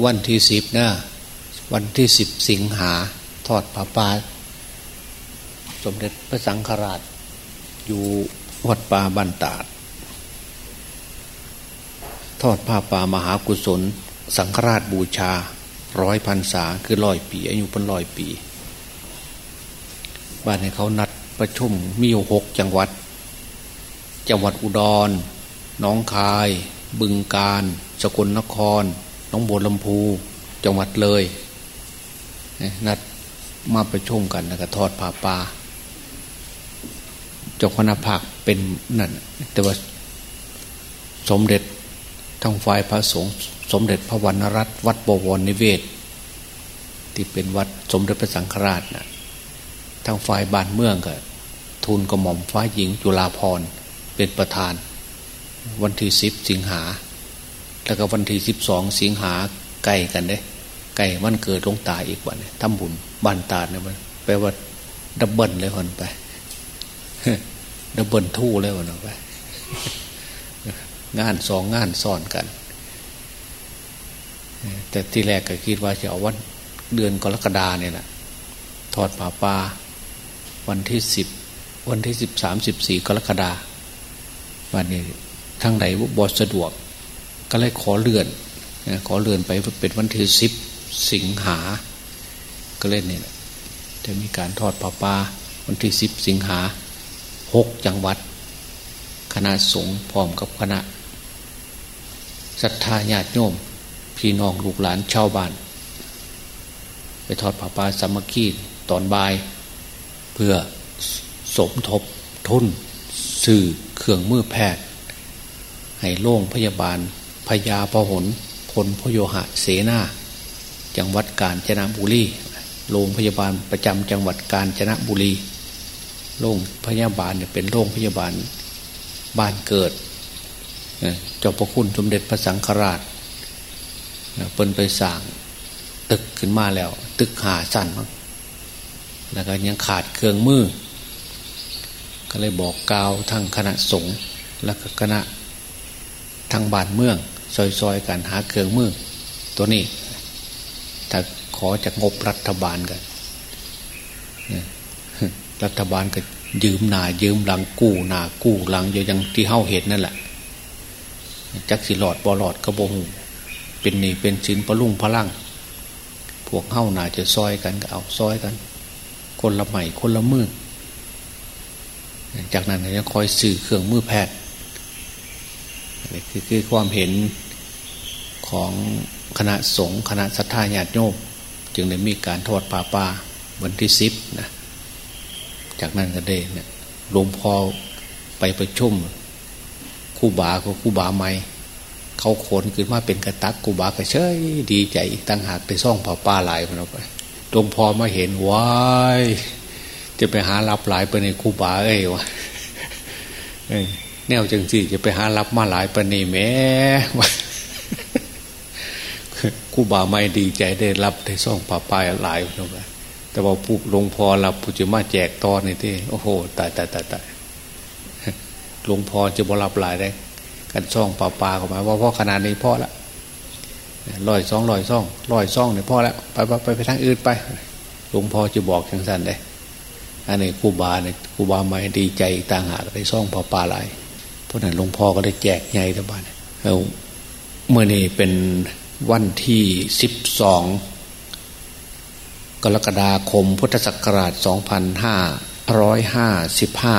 วันที่สิบนะวันที่สิบสิงหาทอดผ้าป่าสมเด็จพระสังฆราช อยู่วัดป่าบันตาด ทอดผ้าป่ามหากุศล สังฆราชบูชาร้อยพันษาคือร้อยปี อายุเป็นร้อยปีบ้านให้เขานัดประชุมมีอยู่หกจังหวัด จังหวัดอุดรน้องคาย บึงกาฬสกลนคร น้องบัวลำพูจังหวัดเลยนัดมาประชุมกันแล้วก็ทอดผ้าป่าจ้าคณะภาคเป็นนั่นแต่ว่าสมเด็จทางฝ่ายพระสงฆ์สมเด็จพระวรรณรัตน์วัดบวรนิเวศ ที่เป็นวัดสมเด็จพระสังฆราชนะทางฝ่ายบ้านเมืองก็ทูลกระหม่อมฟ้าหญิงจุฬาภรณ์เป็นประธาน วันที่สิบสิงหา แล้วก็วันที่สิบสองสิงหาใกล้กันเด้ใกล้วันเกิดหลวงตายอีกวันทำบุญบ้านตาเนี่ยมันแปลว่า double เลยคนไป double two เลยคนไป งานสองงานซ้อนกัน แต่ที่แรกก็คิดว่าจะเอาวันเดือนกรกฎาเนี่ยแหละทอดป่าปลาวันที่สิบวันที่สิบสามสิบสี่กรกฎาวันนี้ทางไหนบอสะดวก ก็เลยขอเลื่อนขอเลื่อนไปเป็นวันที่สิบสิงหา ก็เล่นเนี่ยจะมีการทอดผ้าป่าวันที่สิบสิงหาหกจังหวัด คณะสงฆ์พร้อมกับคณะศรัทธาญาติโยม พี่น้องลูกหลานชาวบ้าน ไปทอดผ้าป่าสามัคคีตอนบ่าย เพื่อสมทบทุนสื่อเครื่องมือแพทย์ ให้โล่งพยาบาล พยาพหนพลพโยหะเสนาจังหวัดกาญจนบุรีโรงพยาบาลประจำจังหวัดกาญจนบุรีโรงพยาบาลเนี่ยเป็นโรงพยาบาลบ้านเกิดเจ้าพระคุณสมเด็จพระสังฆราชเปิ้นไปสั่งตึกขึ้นมาแล้ว ตึกหาสั้นมั้งแล้วก็ยังขาดเครื่องมือ ก็เลยบอกกล่าวทั้งคณะสงฆ์และคณะทางบ้านเมือง ซอยๆกันหาเครื่องมือ ตัวนี้ ถ้าขอจากงบรัฐบาลกันรัฐบาลก็ยืมหนายืมหลังกู้หนากู้หลังอย่างที่เฮาเห็นนั่นแหละจักสิหลอดบอหลอดกระบงเป็นนี่เป็นสินประลุ่งพลังพวกเฮาหนาจะซอยกันก็เอาซอยกัน คนละใหม่คนละมือจากนั้นจะคอยสื่อเครื่องมือแพทย์ นี่คือคือความเห็นของคณะสงฆ์คณะสัทธาญาติโยมจึงได้มีการทอดป่าป่าวันที่สิบนะจากนั้นก็ได้เนี่ยหลวงพ่อไปประชุมคู่บาก็คู่บาใหม่เขาขนขึ้นมาเป็นกระตักกูบากระเชยดีใจตั้งหากไปซ่องป่าป่าหลายมันออกไปหลวงพ่อมาเห็นว้ายจะไปหารับหลายไปในคู่บาเอ้ยวะ แนวจังสิจะไปหารับมาหลายปณีแม่คู่บ่าไม่ดีใจได้รับได้ซ่องป่าปลายหลายนไปแต่ว่าผู้หลวงพ่อรับผู้จะมาแจกตอนนี่ที่โอ้โหตายตายตายตายหลวงพ่อจะบรับหลายได้ กันซ่องป่าปลาเข้ามาว่าพ่อขนาดนี้พ่อละลอยซ่องลอยซ่องลอยซ่องเนี่ยพ่อแล้วไปไปไปทางอื่นไปหลวงพ่อจะบอกอย่างสั้นได้อันนี้ครูบาเนี่ยครูบาไม่ดีใจต่างหากได้ซ่องป่าปลาหลาย ราะนั้นหลวงพ่อก็ได้แจกใหญ่ทั้งบ้านแล้วเมื่อนี้เป็นวันที่สิบสองกรกฎาคมพุทธศักราชสองพันห้าร้อยห้าสิบห้า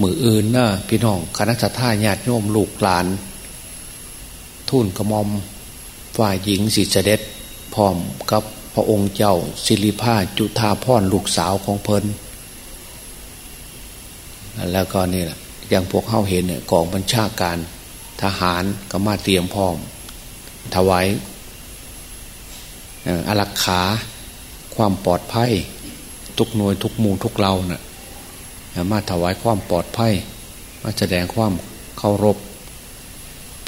มืออื่นนะพี่น้องคณะท่าญาติโยมลูกหลาน ทุ่นกระมอมฝ่ายหญิงสิเสด็จพร้อมกับพระองค์เจ้าสิริพาจุธาพรลูกสาวของเพลินแล้วก็นี่แหละ อย่างพวกเข้าเห็นเนี่ยกองบัญชาการทหารก็มาเตรียมพร้อม ถวายอารักขาความปลอดภัย ทุกหน่วยทุกมูทุกเราเนะ่ยมาถวายความปลอดภัย มาแสดงความเคารพ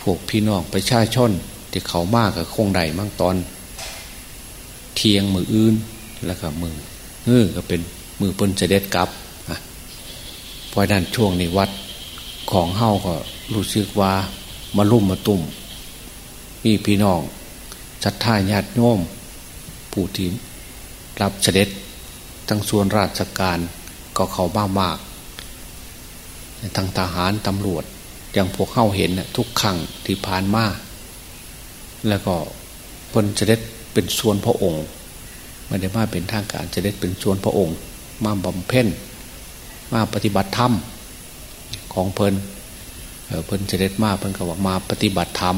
พวกพี่น้องประชาชนที่เขามากกับคงใดมั่งตอน เทียงมืออื่นแล้วก็มือเออก็เป็นมือเปิ้นเสด็จกลับเพราะนั้นช่วงนี้วัด ของเฮาก็รู้สึกว่ามาลุ่มมาตุ่มมีพี่น้องศรัทธาญาติโยมผู้ที่รับเสด็จทั้งส่วนราชการก็เขาบ้ามากทั้งทหารตำรวจอย่างพวกเข้าเห็นทุกครั้งที่ผ่านมาแล้วก็พลเสด็จเป็นส่วนพระองค์ไม่ได้มาเป็นทางการเสด็จเป็นส่วนพระองค์ มาบำเพ็ญมาปฏิบัติธรรม ของเพลินเพิ่นเสด็จมาเพิ่นก็ว่ามาปฏิบัติธรรม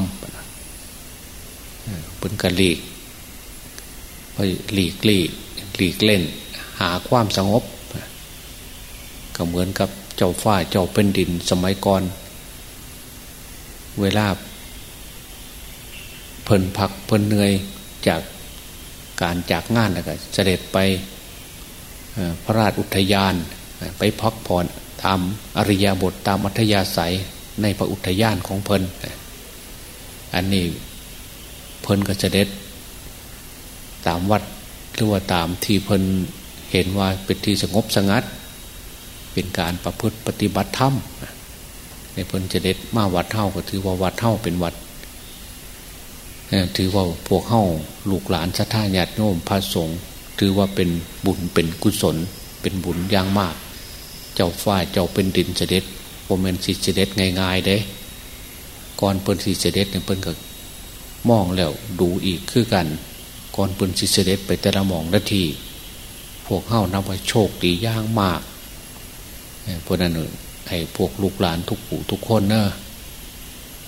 เพิ่นก็หลีกไปหลีกลีหลีกเล่น หาความสงบก็เหมือนกับเจ้าฝ้าเจ้าเป็นดินสมัยก่อน เวลาเพิ่นพักเพิ่นเหนื่อยจากการจากงานแล้วก็เสด็จไปพระราชอุทยานไปพักผ่อน ตามอริยบทตามอัธยาศัยในพระอุทยานของเพลินอันนี้เพลินก็จะเด็ดตามวัดหรือว่าตามที่เพลินเห็นว่าเป็นที่สงบสงัด เป็นการประพฤติปฏิบัติธรรมในเพลินจะเด็ดมาวัดเท่าก็ถือว่าวัดเท่าเป็นวัดถือว่าพวกเข้าลูกหลานชาติญาติโยมพระสงฆ์ถือว่าเป็นบุญเป็นกุศล เป็นบุญอย่างมาก เจ้าฝ้ายเจ้าเป็นดินเสด็จโมเมนสิเสด็จง่ายๆเด้ก่อนเปิ้นสิเสด็จเนี่ยเปิ้นก็มองแล้วดูอีกคือกัน ก่อนเปิ้นสิเสด็จไปแต่ละมองนาที พวกเข้านับว่าโชคดีย่างมากเพราะนั้นไอ้พวกลูกหลานทุกผู้ทุกคนเนอะ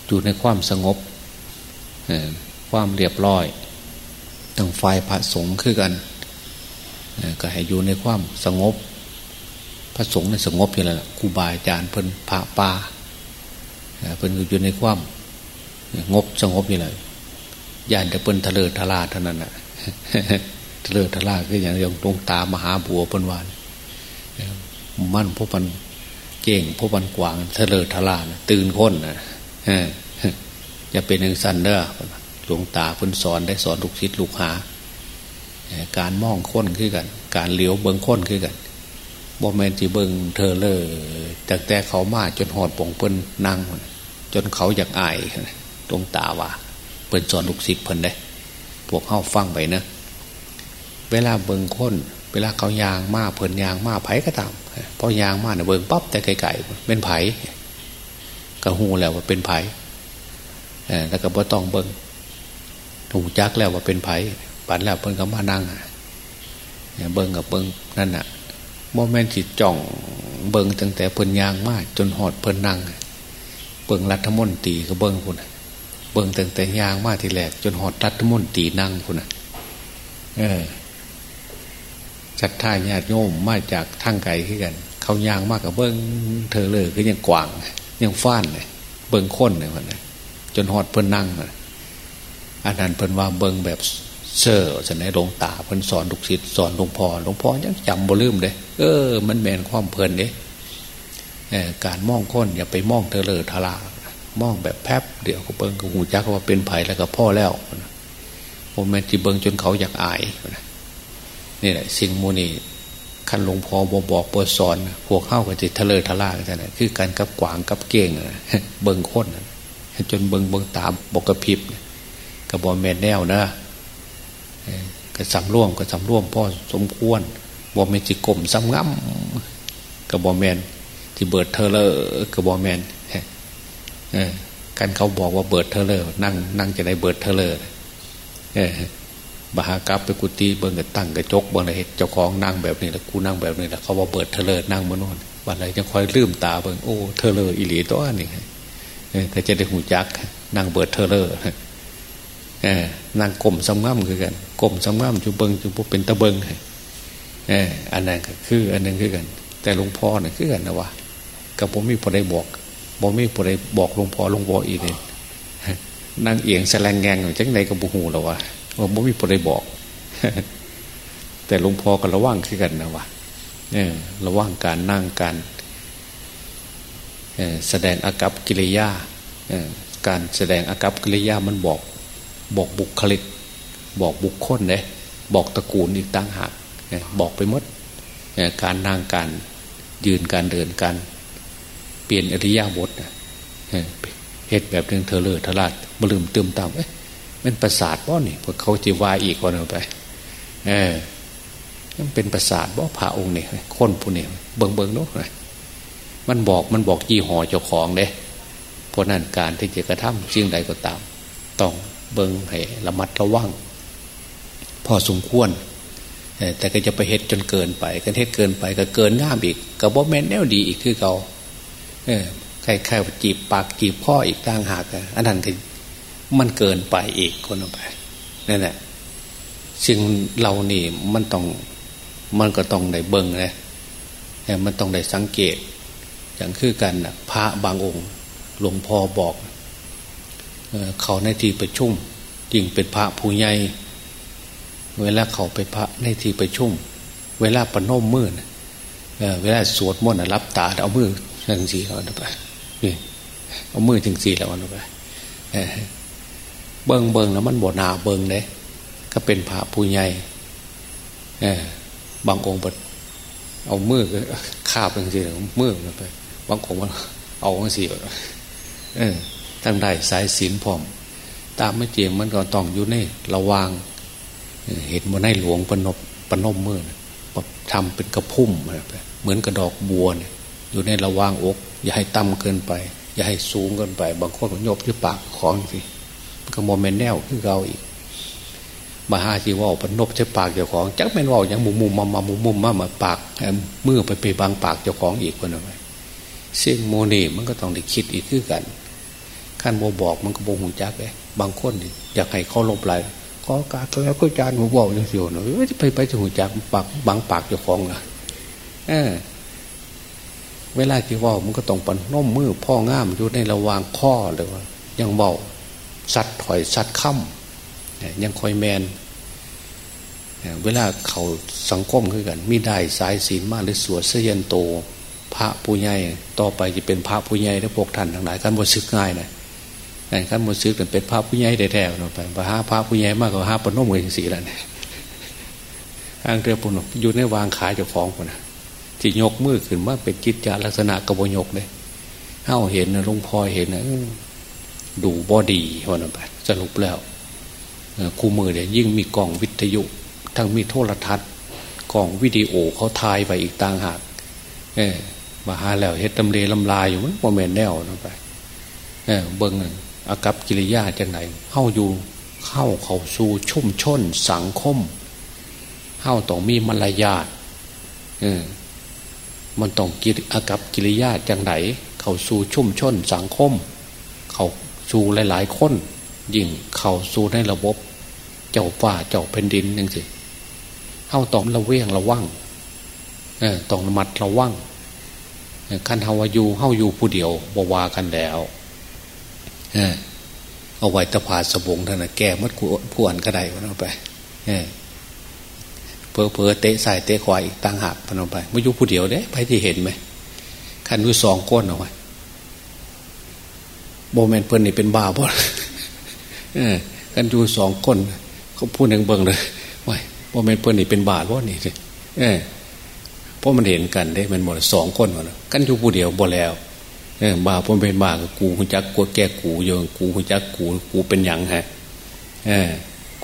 อยู่ในความสงบความเรียบร้อยตั้งไฟพระสงฆ์คือกันก็ให้อยู่ในความสงบ ระสงฆ์เนี่ยสงบอยู่แล้วครูบาอาจารย์เพิ่นพระป่าเพิ่นอยู่ในความงบสงบอยู่แล้วยานแต่เพิ่นทะเลทลาเท่านั้นน่ะทะเลทลาคืออย่างอย่างตรงตามหาบัวเพิ่นวานมั่นพวกมันเก่งพวกมันกวางทะเลทลาตื่นค้นนะอย่าเป็นหนึ่งสันเด้อหลวงตาเพิ่นสอนได้สอนลูกศิษย์ลูกหาการมองค้นขึ้นกัน การเลี้ยวเบิ้งค้นขึ้นกัน บอแมนจีเบิงเธอเลยแต่แต่เขามาจนหอดปองเปิ้นนั่งจนเขาอยากอายตรงตาว่าเปิ้นสอนลูกศิษย์เพิ่นได้พวกเข้าฟังไปนะเวลาเบิงค้นเวลาเขายางมาเพิ่นยางมาไผ่ก็ตามพอยางมาเนี่ยเบิงปั๊บแต่ไกลๆเป็นไผ่กระหูแล้วว่าเป็นไผ่แล้วก็บ่ต้องเบิงถูกจักแล้วว่าเป็นไผ่ปั่นแล้วเพิ่นก็มานั่งเบิงกับเบิงนั่นน่ะ โมเมนต์จิตจ่องเบิงตั้งแต่เพิ่นยางมากจนหอดเพิ่นนั่งเบิงรัฐมนตรีก็เบิงคุณเบิงตั้งแต่ยางมากทีแรกจนหอดรัฐมนตรีนั่งคุณเออศรัทธาญาติโยมมาจากทางไกลขึ้นกัน เขายางมากกับเบิ้งเธอเลยก็ยังกว่าง ยังฟ้านเลยเบิ้งค้นเลยวันนี้จนหอดเพิ่นนั่งอันนั้นเพิ่นว่าเบิ้งแบบเซอร์จะไหนหลวงตาเพิ่นสอนลูกศิษย์สอนหลวงพ่อหลวงพ่อยังจำบ่ลืมเลย เออ มันแมนความเพลินเด้การมองค้นอย่าไปมองเธอเลยทลามองแบบแป๊บเดี๋ยวก็เบิ้งก็หูจักว่าเป็นไผ่แล้วก็พ่อแล้วผมแมนจีเบิ้งจนเขาอยากอายนี่แหละ สิ่งมูนี่ขั้นหลวงพ่อบอบอกปวดสอนพวกเข้ากับจิตทะเลทลากันนะคือการกับกวางกับเก่งเบิ้งค้นจนเบิ้งเบิ้งตามบกกระพิบกระบอกแมนแนวนะก็สำร่วมก็สำร่วมพ่อสมควร บอมเมนจิกลมซ้ำง่ำกับบอแมนที่เบิดเทเลอร์กับบอแมนกันเขาบอกว่าเบิดเทเลอร์นั่งนั่งจะได้เบิดเทเลอร์บาหากราบไปกุฏิเบิ้งกับตั้งกระจกเบิ้งอะไรเจ้าของนั่งแบบนี้แล้วกูนั่งแบบนี้แล้วเขาว่าเบิดเทเลอร์นั่งมโนนวันไรจะคอยลืมตาเบิ้งโอ้เทเลอร์อิหลีตัวนี่ก็จะได้หูจักนั่งเบิดเทเลอร์นางกลมสำง่ำคือกันกลมสำง่ำจุเบิงจุบเป็นตะเบิง เอออันนั้นก็คืออันนึงคือกัน แต่หลวงพ่อเนี่ยคือกันนะวะกับผมมีพอได้บอกบอกมีพอได้บอกหลวงพ่อหลวงพ่ออีกเนี่ยนั่งเอียงแสลงแงงจังในกับบุหูหรอววะว่าผมมีพอได้บอก แต่หลวงพ่อก็ระว่างคือกันนะวะเนี่ยระว่างการนั่งการแสดงอากับกิริยาการแสดงอากับกิริยามันบอก บอกบุคลิก บอกบุคคลเลยบอกตระกูลอีกต่างหาก บอกไปหมดการนั่งการยืนการเดินการเปลี่ยนอริยบทเหตุแบบหนึ่งเธอเลอทลาดบลืมเติมตามเอ๊ะเป็นประสาทบ่นี่พวกเขาจีวายอีกคนเอาไป เออมันเป็นประสาทบ่พระองค์เนี่ยคนผู้เนี่ยเบิงเบิงนู้นมันบอกมันบอกยี่ห้อเจ้าของเด้เพราะนั้นการที่จะกระทำสิ่งใดก็ตาม ต้องเบิงให้ระมัดระวัง พอสมควร แต่ก็จะไปเฮ็ดจนเกินไปกันเฮ็ดเกินไปก็เกินง่ามอีกก็บ่แม่นแนวดีอีกคือเขาเออใครใครจีบปากจีบพ่ออีกต่างหากอันนั้นคือมันเกินไปอีกคนไปนั่นแหละสิ่งเรานี่มันต้องมันก็ต้องได้เบิ่งนะมันต้องได้สังเกต อย่างคือกันนะพระบางองค์หลวงพ่อบอก เขาในที่ประชุมจริงเป็นพระผู้ใหญ่ เวลาเขาไปพระในที่ประชุมเวลาปนมมือนะเวลาสวดมนต์รับตาเอามือจังสีเอาไปนี่เอามือจังสีแล้วเอาไปเบิงเบิงแล้วมันบวนาเบิงเลยก็เป็นพระผู้ใหญ่บางองค์เอามือคาบจังสีมือไป บางองค์มันเอาจังสีเออตั้งได้สายศีลพร้อม ตามไม่เจียมมันก็ต้องอยู่ในระวาง เห็นว่าในหลวงปนบปนมมือทำเป็นกระพุ่มเหมือนกระดอกบัวเนี่ยอยู่ในระวางอก อย่าให้ต่ำเกินไป อย่าให้สูงเกินไป บางคนก็ยบที่ปากของสิก็โมเมนแนวคือเราอีกมาหาจีว่าปนบใช้ปากเจ้าของจักเป็นว่าอย่างมุมมุมมามามุมมุมมามาปากมือไปไปบางปากเจ้าของอีกคนอะไรเสียงโมนีมันก็ต้องได้คิดอีกคือกันขั้นโมบอกมันก็โมหูจักเลยบางคนอยากให้เขาลบไหล อการแล้วก็จานหัวบอกอย่างเดียวเนาะจะไปไปจะหูจักปากบางปากเจ้าของนะเออ เวลาที่ว่ามันก็ต้องปันน้มมือพ่อง่ามอยู่ในระวางข้อเลยว่า ยังเบาสัดถอยสัดค่ำยังคอยแมนเวลาเขาสังคมคือกันมีได้สายศีลมากหรือสวดเสยนโต พระผู้ใหญ่ต่อไปจะเป็นพระผู้ใหญ่และพวกท่านทั้งหลายการบวชซึกง่ายนะ การบวชซึกเป็นพระผู้ใหญ่แท้ๆเราไปพระหาพระผู้ใหญ่มากกว่าหาปนนมเองสีแล้วเนี่ยทางเรือปุ่นอยู่ในวางขายเจ้าของคนนะที่ยกมือขึ้นมาเป็นจิตจาลักษณะกระบยกเลยเฮ้าเห็นนะลุงพลอเห็นนะดูบอดีวันไปสรุปแล้วคู่มือเนี่ยยิ่งมีกล่องวิทยุ ทั้งมีโทรทัศน์กล่องวิดีโอเขาทายไปอีกต่างหากเออมาหาแล้วเฮ็ดตำเลลำลายอยู่มันโมเมนแนวลงไปเออเบิ้ง อากับกิริยาจังไหนเข้าอยู่เข้าเขาสู่ชุ่มชนสังคมเข้าต้องมีมารยาทเออมันต้องกิอากับกิริยาจังไหนเขาสู่ชุ่มชนสังคม เขาสู่หลาย ๆ คน ยิ่งเขาสู่ในระบบ เจ้าป่าเจ้าแผ่นดินยังสิเข้าต้องระเวงระวังเออต้องระมัดระวังขันเฮายู่เฮาอยู่ผู้เดียวบวากันแล้ว เออเอาไว้ตะพาสบงท่านแก้มัดผู้อ่านก็ได้วันเอาไปเออเพอเพอเตะใส่เตะควายต่างหากพนมไปไม่ยุผู้เดียวเด้ไปที่เห็นไหมขันอยู่สองก้นเอาไว้โบแมนเพิ่นนี่เป็นบ้าบ่กันอยู่สองคนเขาพูดหนึ่งเบิ่งเลยว่าโบแมนเพิ่นนี่เป็นบาบ่านี่เออเพราะมันเห็นกันได้มันหมดสองคนหมดกันอยู่ผู้เดียวบ่แล้ว เออบาพ่อเป็นบากูคุณจักกลัวแก่กูโยงกูคุณจักกูกูเป็นยังฮะเออ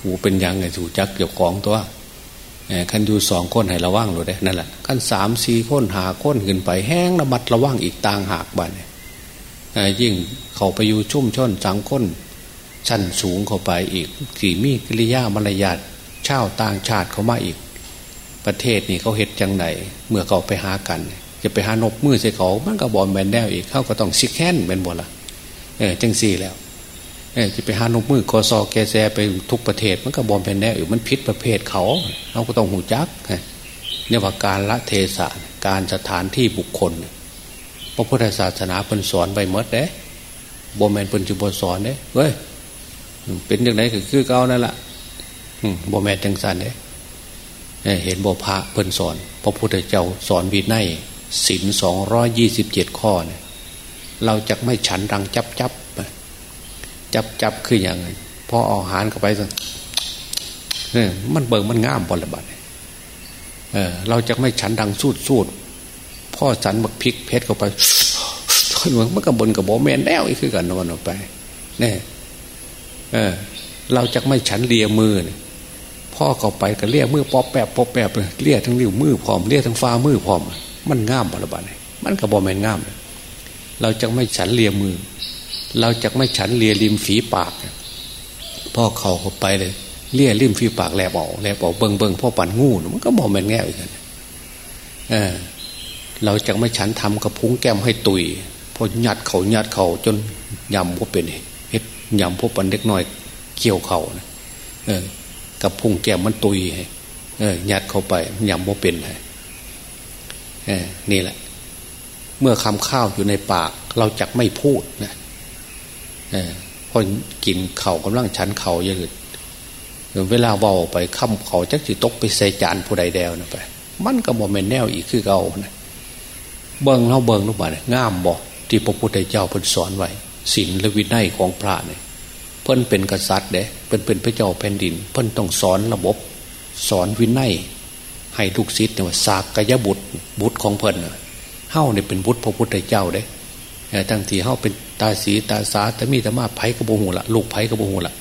กูเป็นยังไงถูจักเกี่ยวของตัวขันอยู่สองคนให้ระวังหรือได้นั่นแหละขันสามสี่คนหาคนขึ้นไปแห้งระมัดระวังอีกต่างหากบ้านเนี่ยยิ่งเขาไปอยู่ชุ่มช่นสังคนชั้นสูงเข้าไปอีกสี่มีกิริยามารยาทชาวต่างชาติเขามาอีก ประเทศนี่เขาเห็ดจังไหนเมื่อเขาไปหากัน จะไปหานกมือใส่เขา มันก็บอลแมนแนวอีกเขาก็ต้องซิกแค้นเป็นบ่ละเออจังสี่แล้วเออจะไปหานกมือกอซอแกแซไปทุกประเทศ มันก็บอมเป็นแน่อือมันพิษประเภทเขาเราก็ต้องหูจักเนี่ยว่าการละเทศะการสถานที่บุคคลพระพุทธศาสนาเป็นสอนไปมดเด้บอมแมนเป็นจุบสอนเด้เฮ้ยเป็นอย่างไรคือคือเก่านั่นแหละบอมแมนจังสันเด้เห็นบอพระเพิ่นสอน พระพุทธเจ้าสอนวินัย ศีลสองร้อยยี่สิบเจ็ดข้อเนี่ยเราจะไม่ฉันรังจับจับจับจับคืออย่างไรพออาหารเข้าไปสิเนี่ยมันเบิ่งมันง่ามบอลบัดเออ เราจะไม่ฉันดังสูดสูดพ่อสันบักพริกเพชรเข้าไปเหมือนมันกับบนกับบอแมนแล้วอีกคือกันนอนออกไปเนี่ยเออ เราจะไม่ฉันเลียมือเนี่ยพ่อเข้าไปก็เลียมือปอแปบปอแปบเลยเลียทั้งนิ้วมือพร้อมเลียทั้งฟ้ามือพร้อม มันง่ามบาระบาดเลยมันกระบอกแมนง่าม เราจะไม่ฉันเลียมือ เราจะไม่ฉันเลียริมฝีปากพ่อเข่าเข้าไปเลยเลียริมฝีปากแลบออกแลบออกเบิงเบิงพ่อปั่นงูมันก็บอกแมนแง่อีกเออ เราจะไม่ฉันทำกระพุ้งแก้มให้ตุยพอหยัดเขาหยัดเขาจนยำพวกเป็นเฮ็ดยำพวกปันเล็กน้อยเกี่ยวเขานะเออ กับพุ้งแก้มมันตุยเออยัดเข้าไปยำพวกเป็นเออ นี่แหละ เมื่อคำข้าวอยู่ในปาก เราจะไม่พูดนะเออพอกินเข่ากำลังชันเข่าเยอะเวลาเบาไปคำเขาจักจิตกไปใส่จานผู้ใดแดวนะไป มันก็บ่แม่นแนวอีกคือเก่านะเบิ่งเราเบิ่งลงมาเนี่ยง่ามบอกที่พระพุทธเจ้าเพิ่นสอนไว้ศีลและวินัยของพระเนี่ยเพิ่นเป็นกษัตริย์เด้เพิ่นเป็นพระเจ้าแผ่นดิน เพิ่นต้องสอนระบบ สอนวินัย ให้ทุกศิษย์เนี่ยว่าสากกยบุตรบุตรของเพิ่นเฮ้าเนี่ยเป็นบุตรพระพุทธเจ้าเด้ทั้งที่เฮ้าเป็นตาสีตาสาแต่มีแต่มาไผ่กระโบหูละลูกไผ่กระโบหูละ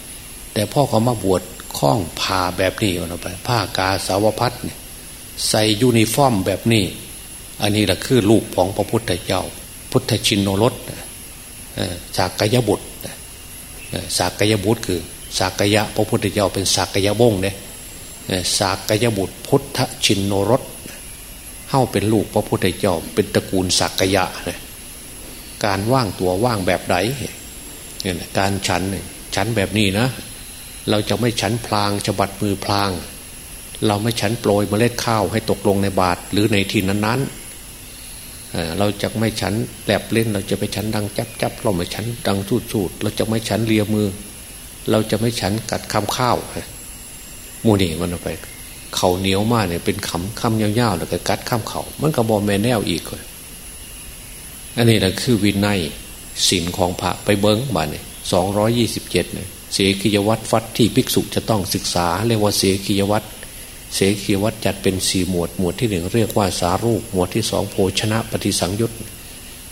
แต่พ่อเขามาบวชคล้องผ้าแบบนี้เอาไปผ้ากาสาวพัสตร์เนี่ยใส่ยูนิฟอร์มแบบนี้ อันนี้แหละคือลูกของพระพุทธเจ้า พุทธชิโนรสสากยบุตรสากยบุตรคือสากยะพระพุทธเจ้าเป็นสากยวงศ์เนี่ย สากยบุตรพุทธชินโนรสเข้าเป็นลูกพระพุทธเจ้าเป็นตระกูลสากยะเนี่ยการว่างตัวว่างแบบไหนเนี่ยการฉันฉันแบบนี้นะ เราจะไม่ฉันพลางฉบัดมือพลาง เราไม่ฉันโปรยเมล็ดข้าวให้ตกลงในบาตรหรือในที่นั้นๆเราจะไม่ฉันแลบเล่น เราจะไปฉันดังจับจับเราไม่ฉันดังสูดสูดเราจะไม่ฉันเลียมือ เราจะไม่ฉันกัดคำข้าว มูนี่มันไป เขาเหนียวมากเนี่ยเป็นคำคำยาวๆแล้วก็กัดข้ามเขามันก็บอแมนแนวอีกเลยอันนี้แหละคือวินัยศีลของพระไปเบิ้งมาเนี่ยสองร้อยี่สิบเจ็ดเนี่ยเสกียวัตรฟัดที่ภิกษุจะต้องศึกษา เรียกว่าเสกียวัตรเสกียวัตรจัดเป็นสี่หมวด หมวดที่หนึ่งเรียกว่าสารูป หมวดที่สองโภชนะปฏิสังยุต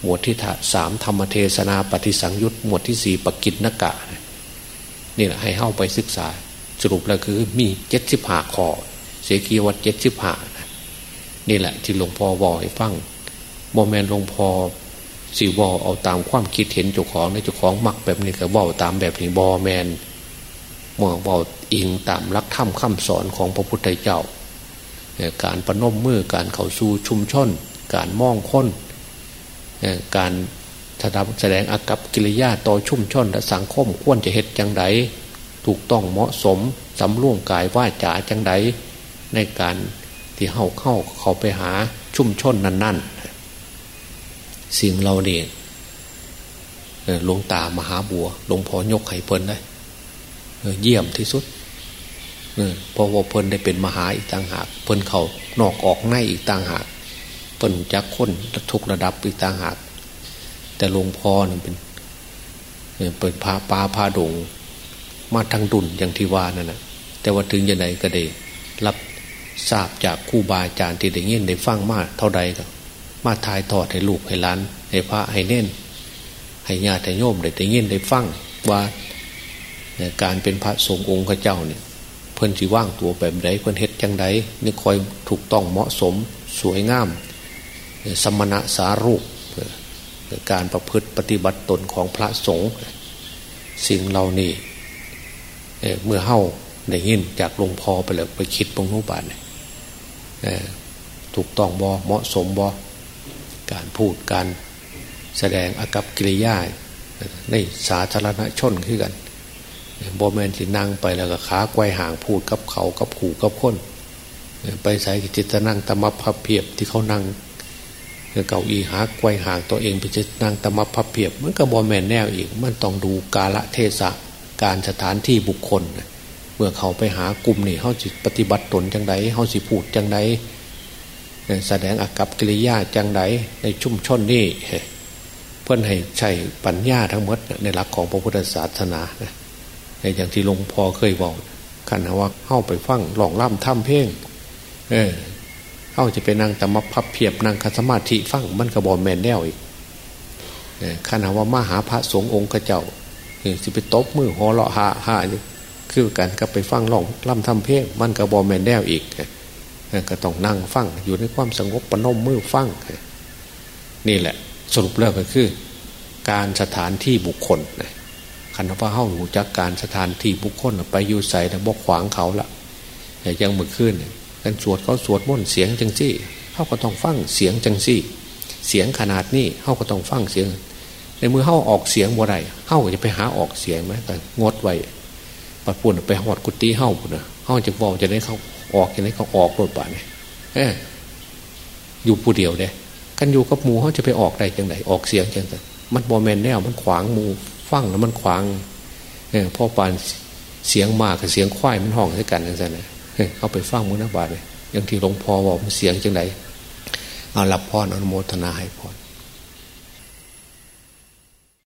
หมวดที่สามธรรมเทศนาปฏิสังยุตหมวดที่สี่ปกิจนกะนี่แหละให้เข้าไปศึกษา สรุปแล้วคือมีเจ็ดสิบห้าข้อเสกียวัตรเจ็ดสิบห้านี่แหละ ที่หลวงพ่อบอกให้ฟังโมเมนหลวงพ่อสิวอเอาตามความคิดเห็นเจ้าของในเจ้าของมักแบบนี้ก็บอตามแบบนี้บอแมนเมืองบออิงตามรักธรรมคำสอนของพระพุทธเจ้า การประนมมือการเข้าสู่ชุมชน การมองค้น การแสดงอากับกิริยาต่อชุมชนและสังคมควรจะเหตุจังได ถูกต้องเหมาะสมสำร่วงกายว่าจ๋าจังไดในการที่เข้าเข้าเขาไปหาชุ่มชนนั่นๆ สิ่งเราเนี่ยหลวงตามหาบัวหลวงพ่อยกไข่เพิ่นได้เยี่ยมที่สุดเพราะว่าเพิ่นได้เป็นมหาอีกต่างหาก เพิ่นเขานอกออกในอีกต่างหากเพิ่นจักค้นทุกระดับอีกต่างหาก แต่หลวงพ่อเนี่ยเป็นเปิดพาปาพาดง มาทางดุนอย่างที่ว่านั่นนะแต่ว่าถึงยังไงก็ได้รับทราบจากคู่บาอาจารย์ที่ได้ยินได้ฟังมากเท่าใดก็มาทายทอดให้ลูกให้ล้านให้พระให้เน้นให้ญาติให้โยมได้แต่ยินได้ฟังว่าการเป็นพระสงฆ์องค์เจ้าเนี่ยเพิ่นจีว่างตัวแบบใดเพิ่นเฮ็ดจังใดนี่คอยถูกต้องเหมาะสมสวยงาม สมณะสารูปการประพฤติปฏิบัติตนของพระสงฆ์สิ่งเรานี่ เมื่อเฮ้าได้ยินจากหลวงพ่อไปแล้วไปคิดปงนุบาลถูกต้องบอเหมาะสมบอการพูดการแสดงอากับกิริยาในสาธารณชนขึ้นกันบอแมนสินั่งไปแล้วก็ขาไกวห่างพูดกับเขากับขู่กับคนไปใส่จิตนั่งตมพับเพียบที่เขานั่งเก่าอีหาไกวห่างตัวเองไปจิตนั่งตมพับเพียบมันก็บอแมนแนวอีก มันต้องดูกาละเทศะ การสถานที่บุคคล เมื่อเขาไปหากลุ่มนี่เขาจิปฏิบัติตนจังไดเขาสิพูดจังไดแสดงอากับกิริยาจังไดในชุ่มชนนี่เพื่อนให้ใช้ปัญญาทั้งหมดในหลักของพระพุทธศาสนาในอย่างที่หลวงพ่อเคยบอกขันว่าเข้าไปฟังหลองล่ำถ้ำเพ่งเออเข้าจะไปนั่งตะมัพับเพียบนั่งคัสมาธิฟังมันกระบอกแมนแนวอีกขันว่ามาหาพระสงฆ์องค์เจ้า สิไปตบมือหอเลาะหาหานี่คือการก็ไปฟังร้องล่ำทำเพลงมันก็บอแมนแนวอีกก็ต้องนั่งฟังอยู่ในความสงบปนมมือฟังนี่แหละ สรุปแล้วก็คือ การสถานที่บุคคลคันว่าเข้าหูจักการสถานที่บุคคลไปอยู่ใส่แต่บกขวางเขาละยังมือขึ้นกันสวดเขาสวดม่นเสียงจังซี่เขาก็ต้องฟังเสียงจังซี่ เสียงขนาดนี้เขาก็ต้องฟังเสียง ในมือเข้าออกเสียงบ่ได้เข้าจะไปหาออกเสียงไหมกันงดไว้ปัดปุ่นไปหอดกุฏิเฮ้าปุ่นเฮ้าจะบอกจะได้เขาออกจะได้เขาออกรถป่าเนี่ยเอออยู่ผู้เดียวเด้กันอยู่กับหมูเขาจะไปออกได้จังไงออกเสียงจังไงมันบอแมนแนวมันขวางหมูฟังแล้วมันขวางเออพ่อปานเสียงมากกับเสียงควายมันห้องด้วยกันอย่างนั้นเขาไปฟังมุนบาทเลยอย่างที่หลวงพ่อบอกมันเสียงจังไงเอารับพรอนุโมทนาให้พร